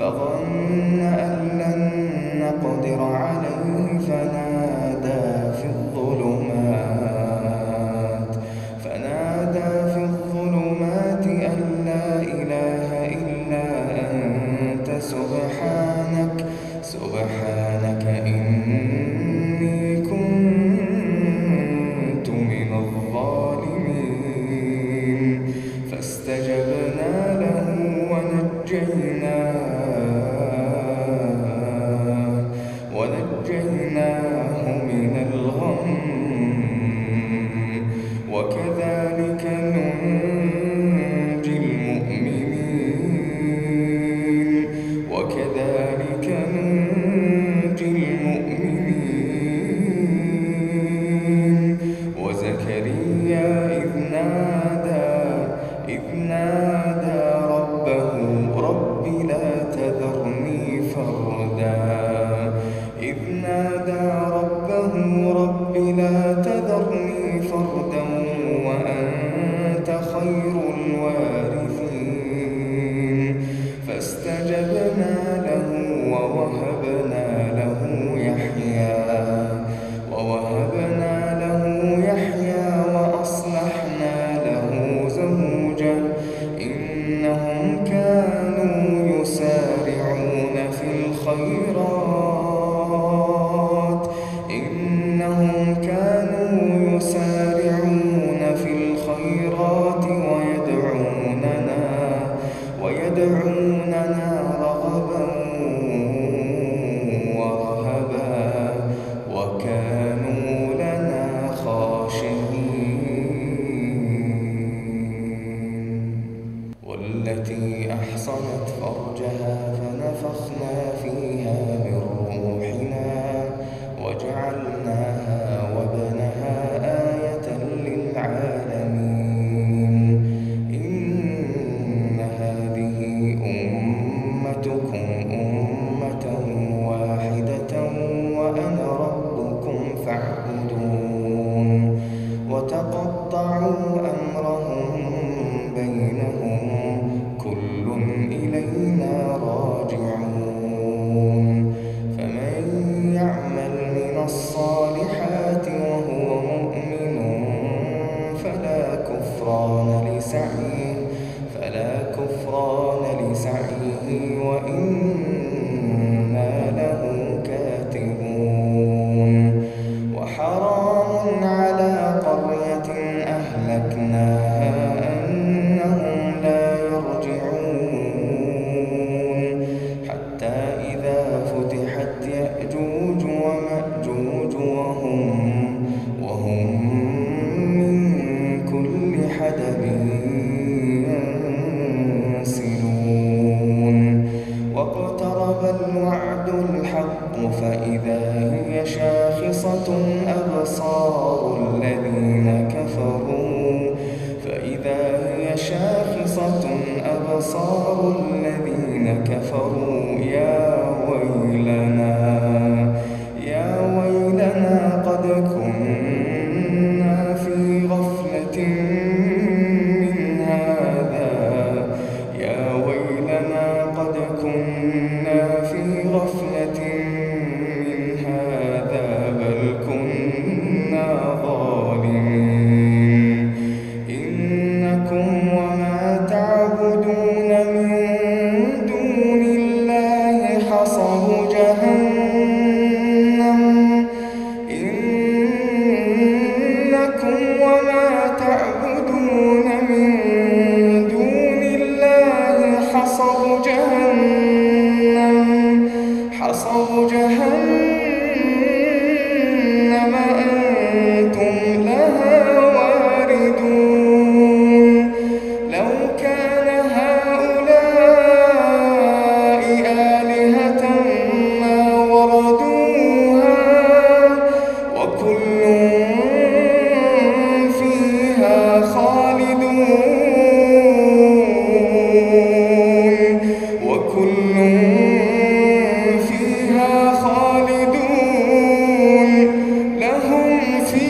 فظن ونجيناه ونجيناه من الغم وكذلك ننجي المؤمنين وكذلك ننجي قطعوا أمرهم بينهم كل إلينا راجعون. فمن يعمل من الصالحات وهو مؤمن فلا كفران لسعيه فلا كفران لسعيه وإن فإذا هي شاخصة أبصار الذين كفروا. فإذا هي شاخصة أبصار الذين كفروا. يا ويلنا يا ويلنا قد كنا في غفلة من هذا. يا ويلنا قد كنا في غفلة Hey. لهم في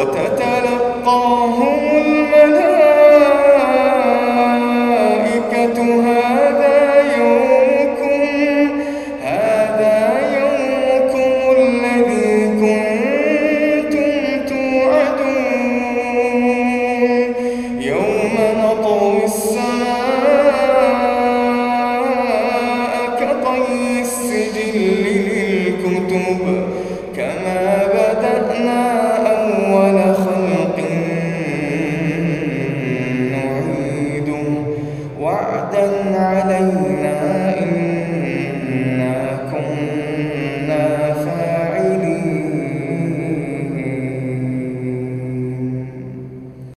وتتلقاه